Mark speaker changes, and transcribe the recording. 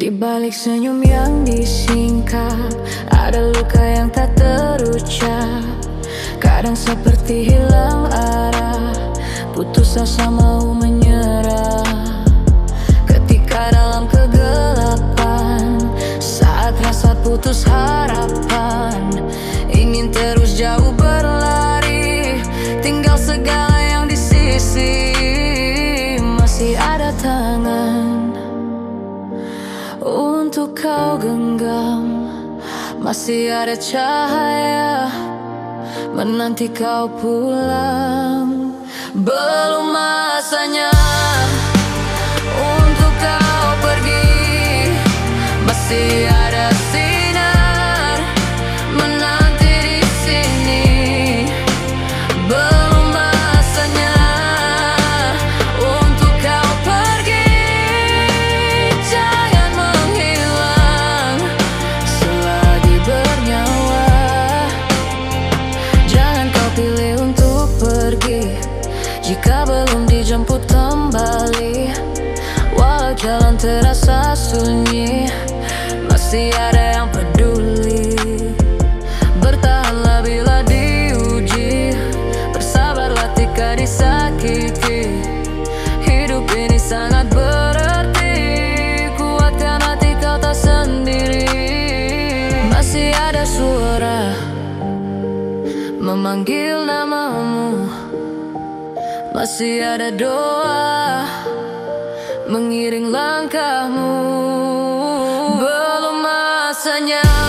Speaker 1: Di balik senyum yang disingkap Ada luka yang tak terucap. Kadang seperti hilang arah Putus asa mau menyerah. Ketika dalam kegelapan Saat rasa putus harapan kau genggam. Masih ada cahaya Menanti kau pulang. Belum masanya Untuk kau pergi Masih jalan terasa sunyi. Masih ada yang peduli. Bertahanlah bila diuji. Bersabarlah ketika disakiti. Hidup ini sangat berarti. Kuatkan hati kau tak sendiri. Masih ada suara Memanggil namamu. Masih ada doa Mengiring langkahmu. Belum masanya